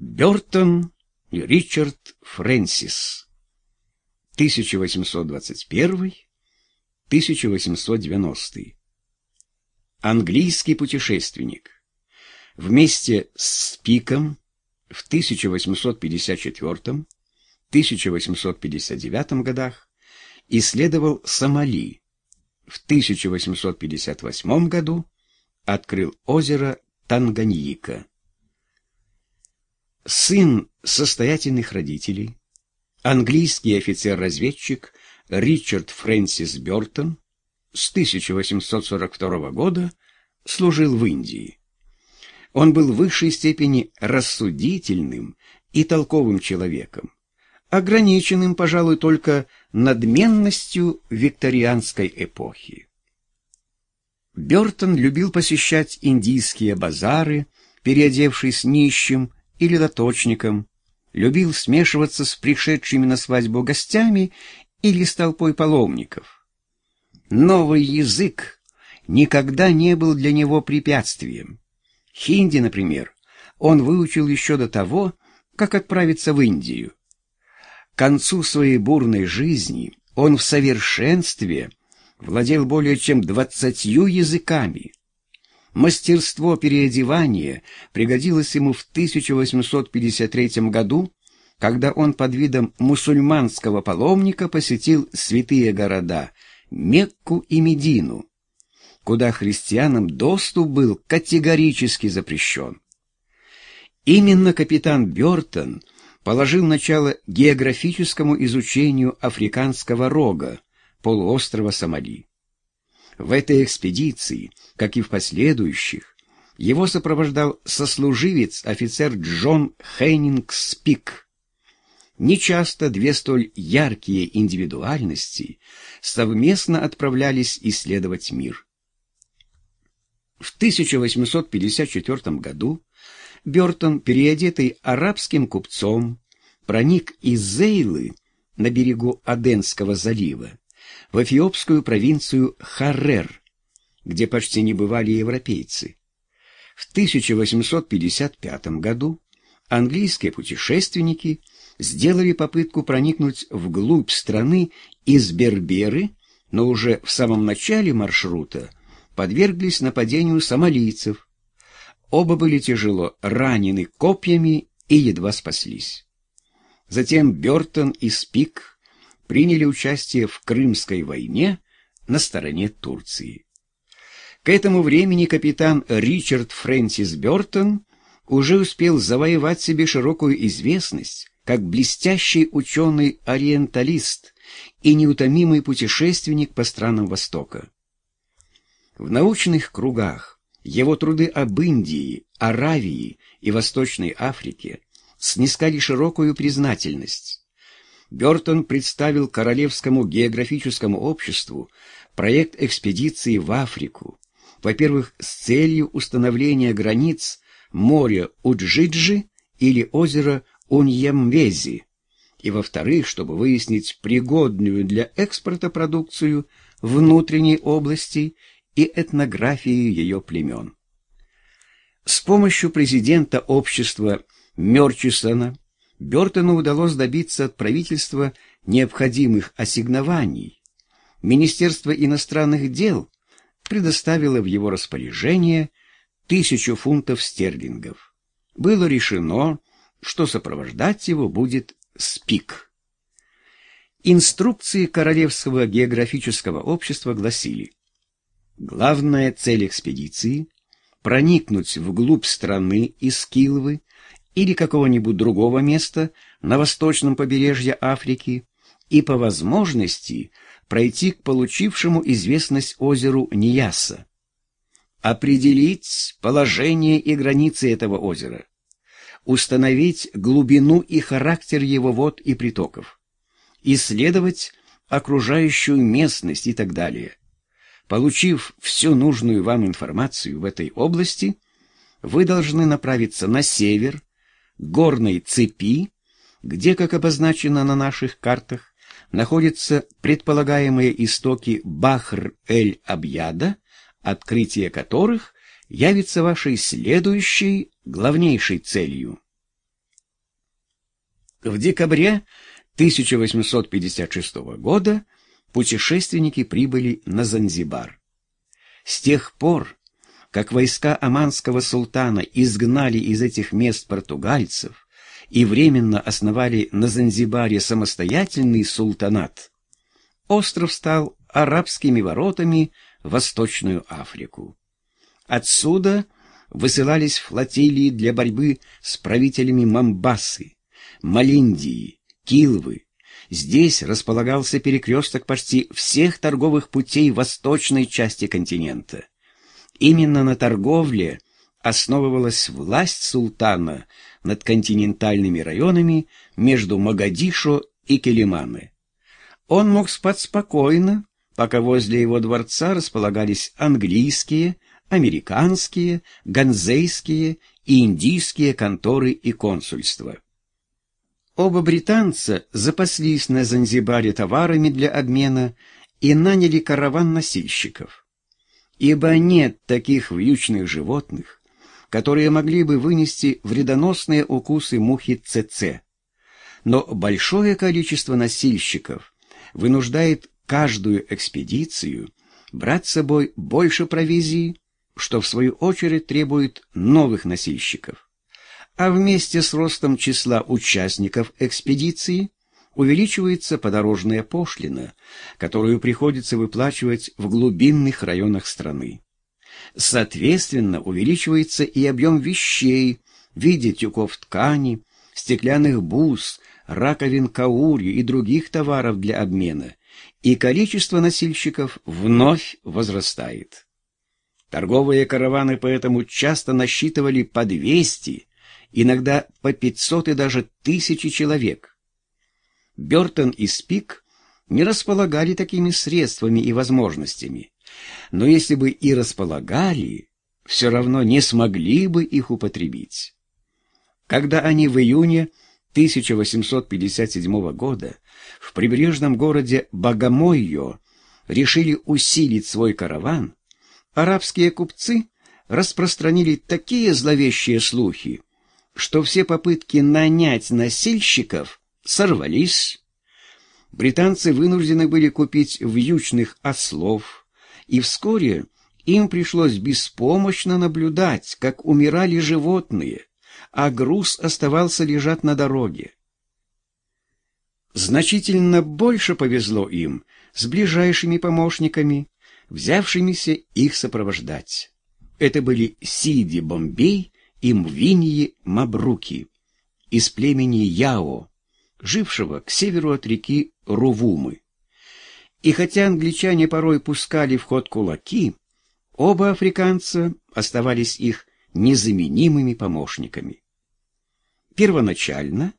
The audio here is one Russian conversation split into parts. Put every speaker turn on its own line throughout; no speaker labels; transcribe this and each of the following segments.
Бертон Ричард Фрэнсис 1821-1890 Английский путешественник. Вместе с Спиком в 1854-1859 годах исследовал Сомали. В 1858 году открыл озеро Танганьика. Сын состоятельных родителей, английский офицер-разведчик Ричард Фрэнсис Бёртон с 1842 года служил в Индии. Он был в высшей степени рассудительным и толковым человеком, ограниченным, пожалуй, только надменностью викторианской эпохи. Бёртон любил посещать индийские базары, переодевшись нищим или лоточником, любил смешиваться с пришедшими на свадьбу гостями или с толпой паломников. Новый язык никогда не был для него препятствием. Хинди, например, он выучил еще до того, как отправиться в Индию. К концу своей бурной жизни он в совершенстве владел более чем двадцатью языками. Мастерство переодевания пригодилось ему в 1853 году, когда он под видом мусульманского паломника посетил святые города Мекку и Медину, куда христианам доступ был категорически запрещен. Именно капитан Бёртон положил начало географическому изучению африканского рога, полуострова Сомали. В этой экспедиции, как и в последующих, его сопровождал сослуживец офицер Джон Хейнингс Пик. Нечасто две столь яркие индивидуальности совместно отправлялись исследовать мир. В 1854 году Бертон, переодетый арабским купцом, проник из Зейлы на берегу Аденского залива в эфиопскую провинцию Харрер, где почти не бывали европейцы. В 1855 году английские путешественники сделали попытку проникнуть вглубь страны из Берберы, но уже в самом начале маршрута подверглись нападению сомалийцев. Оба были тяжело ранены копьями и едва спаслись. Затем Бертон и Спик приняли участие в Крымской войне на стороне Турции. К этому времени капитан Ричард Фрэнсис Бёртон уже успел завоевать себе широкую известность как блестящий ученый-ориенталист и неутомимый путешественник по странам Востока. В научных кругах его труды об Индии, Аравии и Восточной Африке снискали широкую признательность. Бертон представил Королевскому географическому обществу проект экспедиции в Африку, во-первых, с целью установления границ моря Уджиджи или озера Уньямвези, и, во-вторых, чтобы выяснить пригодную для экспорта продукцию внутренней области и этнографию ее племен. С помощью президента общества Мерчисона Бертону удалось добиться от правительства необходимых ассигнований. Министерство иностранных дел предоставило в его распоряжение тысячу фунтов стерлингов. Было решено, что сопровождать его будет СПИК. Инструкции Королевского географического общества гласили Главная цель экспедиции – проникнуть вглубь страны из Килвы или какого-нибудь другого места на восточном побережье Африки и по возможности пройти к получившему известность озеру Нияса. Определить положение и границы этого озера. Установить глубину и характер его вод и притоков. Исследовать окружающую местность и так далее. Получив всю нужную вам информацию в этой области, вы должны направиться на север, горной цепи, где, как обозначено на наших картах, находятся предполагаемые истоки Бахр-эль-Абьяда, открытие которых явится вашей следующей, главнейшей целью. В декабре 1856 года путешественники прибыли на Занзибар. С тех пор, как войска оманского султана изгнали из этих мест португальцев и временно основали на Занзибаре самостоятельный султанат, остров стал арабскими воротами в Восточную Африку. Отсюда высылались флотилии для борьбы с правителями Мамбасы, Малиндии, Килвы. Здесь располагался перекресток почти всех торговых путей восточной части континента. Именно на торговле основывалась власть султана над континентальными районами между Магадишо и Келиманы. Он мог спать спокойно, пока возле его дворца располагались английские, американские, ганзейские и индийские конторы и консульства. Оба британца запаслись на Занзибаре товарами для обмена и наняли караван носильщиков. Ибо нет таких вьючных животных, которые могли бы вынести вредоносные укусы мухи ЦЦ. Но большое количество носильщиков вынуждает каждую экспедицию брать с собой больше провизии, что в свою очередь требует новых носильщиков а вместе с ростом числа участников экспедиции увеличивается подорожная пошлина, которую приходится выплачивать в глубинных районах страны. Соответственно, увеличивается и объем вещей в виде тюков ткани, стеклянных бус, раковин каури и других товаров для обмена, и количество носильщиков вновь возрастает. Торговые караваны поэтому часто насчитывали по 200 иногда по 500 и даже тысячи человек. Бертон и Спик не располагали такими средствами и возможностями, но если бы и располагали, все равно не смогли бы их употребить. Когда они в июне 1857 года в прибрежном городе Багамойо решили усилить свой караван, арабские купцы распространили такие зловещие слухи, что все попытки нанять носильщиков сорвались. Британцы вынуждены были купить вьючных ослов, и вскоре им пришлось беспомощно наблюдать, как умирали животные, а груз оставался лежать на дороге. Значительно больше повезло им с ближайшими помощниками, взявшимися их сопровождать. Это были Сиди Бомбей и Мвиньи Мабруки из племени Яо, жившего к северу от реки Рувумы. И хотя англичане порой пускали в ход кулаки, оба африканца оставались их незаменимыми помощниками. Первоначально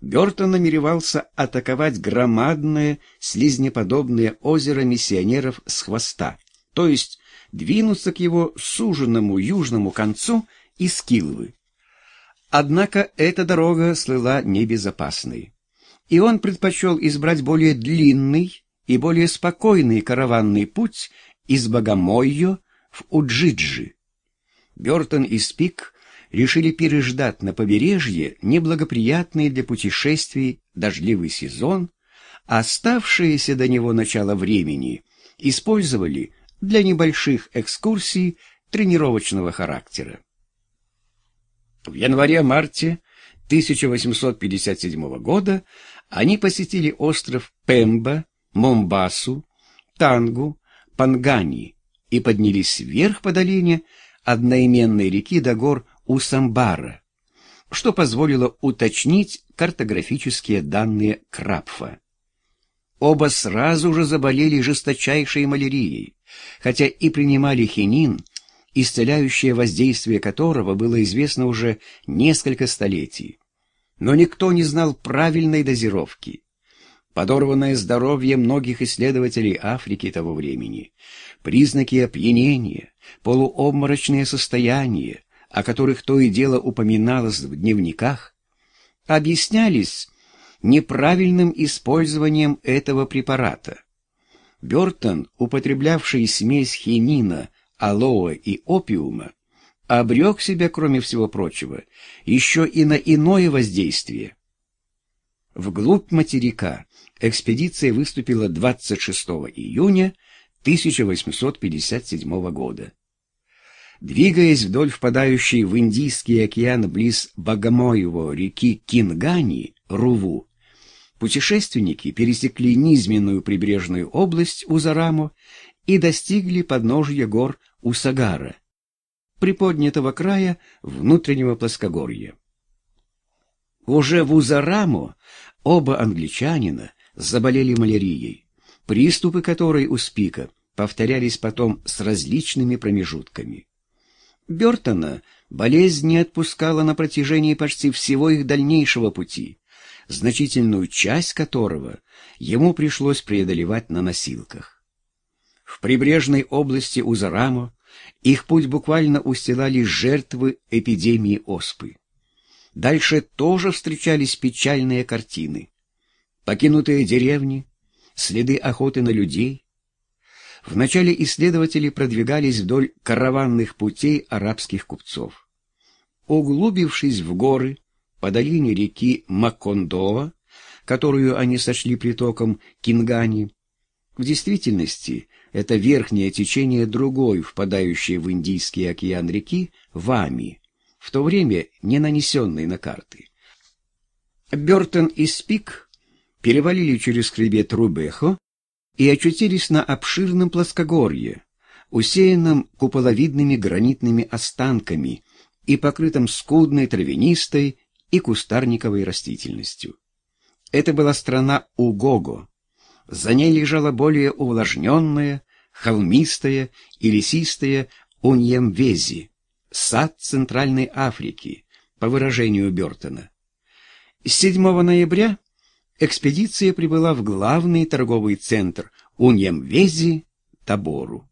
Бертон намеревался атаковать громадное слизнеподобное озеро миссионеров с хвоста, то есть двинуться к его суженному южному концу из Килвы. Однако эта дорога слыла небезопасной, и он предпочел избрать более длинный и более спокойный караванный путь из Богомойо в Уджиджи. Бертон и Спик решили переждать на побережье неблагоприятный для путешествий дождливый сезон, а оставшееся до него начало времени использовали для небольших экскурсий тренировочного характера. В январе-марте 1857 года они посетили остров Пемба, Момбасу, Тангу, Пангани и поднялись вверх по долине одноименной реки до гор Усамбара, что позволило уточнить картографические данные Крапфа. Оба сразу же заболели жесточайшей малярией, хотя и принимали хинин, исцеляющее воздействие которого было известно уже несколько столетий. Но никто не знал правильной дозировки. Подорванное здоровье многих исследователей Африки того времени, признаки опьянения, полуобморочные состояния, о которых то и дело упоминалось в дневниках, объяснялись неправильным использованием этого препарата. Бертон, употреблявший смесь хинина алоэ и опиума, обрек себя, кроме всего прочего, еще и на иное воздействие. Вглубь материка экспедиция выступила 26 июня 1857 года. Двигаясь вдоль впадающей в Индийский океан близ Богомоева реки Кингани, Руву, путешественники пересекли низменную прибрежную область Узарамо и достигли подножья гор Усагара, приподнятого края внутреннего плоскогорья. Уже в Узарамо оба англичанина заболели малярией, приступы которой у Спика повторялись потом с различными промежутками. Бертона болезнь не отпускала на протяжении почти всего их дальнейшего пути, значительную часть которого ему пришлось преодолевать на носилках. В прибрежной области Узарамо их путь буквально устилали жертвы эпидемии оспы. Дальше тоже встречались печальные картины. Покинутые деревни, следы охоты на людей. Вначале исследователи продвигались вдоль караванных путей арабских купцов. Углубившись в горы по долине реки Макондоа, которую они сошли притоком Кингани, в действительности это верхнее течение другой, впадающей в Индийский океан реки, Вами, в то время не нанесенной на карты. Бертон и Спик перевалили через хребет Рубехо и очутились на обширном плоскогорье, усеянном куполовидными гранитными останками и покрытом скудной травянистой и кустарниковой растительностью. Это была страна Угого. За ней лежала более увлажненная, холмистая и лесистая Уньемвези, сад Центральной Африки, по выражению Бертона. С 7 ноября экспедиция прибыла в главный торговый центр Уньямвези Табору.